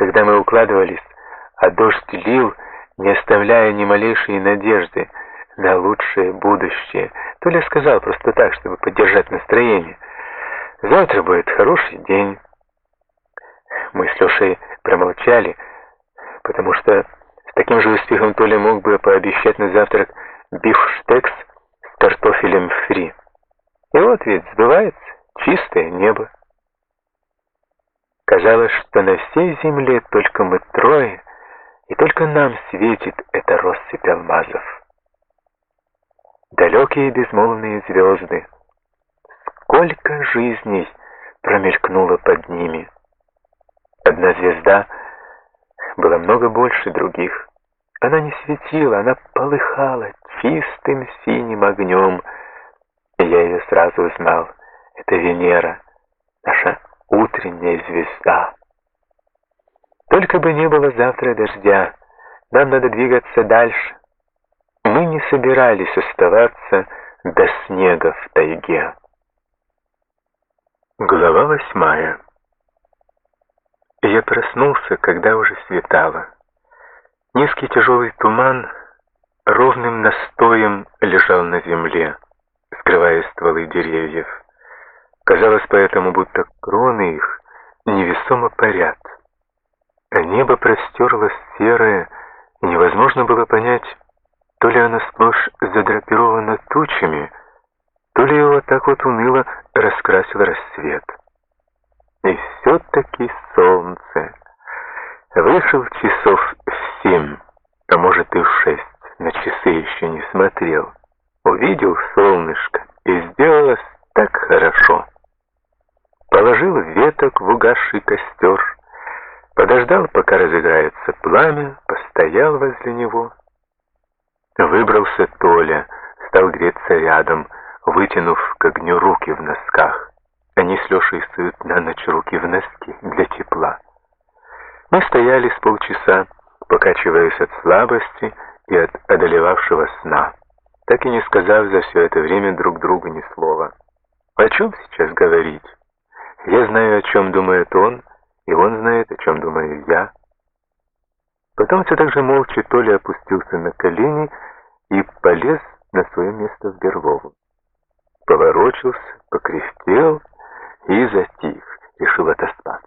когда мы укладывались, а дождь лил, не оставляя ни малейшей надежды на лучшее будущее. Толя сказал просто так, чтобы поддержать настроение. «Завтра будет хороший день». Мы с Лешей промолчали, потому что с таким же успехом Толя мог бы пообещать на завтрак бифштекс с картофелем фри. И вот ведь сбывается чистое небо. Казалось, что на всей земле только мы трое, и только нам светит эта россыпь алмазов. Далекие безмолвные звезды. Сколько жизней промелькнуло под ними. Одна звезда была много больше других. Она не светила, она полыхала чистым синим огнем. И я ее сразу узнал. Это Венера, утренняя звезда. Только бы не было завтра дождя, нам надо двигаться дальше. Мы не собирались оставаться до снега в тайге. Глава восьмая. Я проснулся, когда уже светало. Низкий тяжелый туман ровным настоем лежал на земле, скрывая стволы деревьев. Казалось поэтому, будто кроны их невесомо парят. А небо простерлось серое, невозможно было понять, то ли оно сплошь задрапировано тучами, то ли его так вот уныло раскрасил рассвет. И все-таки солнце. Вышел часов в семь, а может и в шесть, на часы еще не смотрел. Увидел солнышко, и сделалось так хорошо. Веток в угасший костер, подождал, пока разыграется пламя, постоял возле него. Выбрался Толя, стал греться рядом, вытянув к огню руки в носках. Они с Лешей суют на ночь руки в носки для тепла. Мы стояли с полчаса, покачиваясь от слабости и от одолевавшего сна, так и не сказав за все это время друг другу ни слова. О чем сейчас говорить? Я знаю, о чем думает он, и он знает, о чем думаю я. Потом все так же молча Толя опустился на колени и полез на свое место в Берлову. Поворочился, покряхтел и затих, решил отоспаться.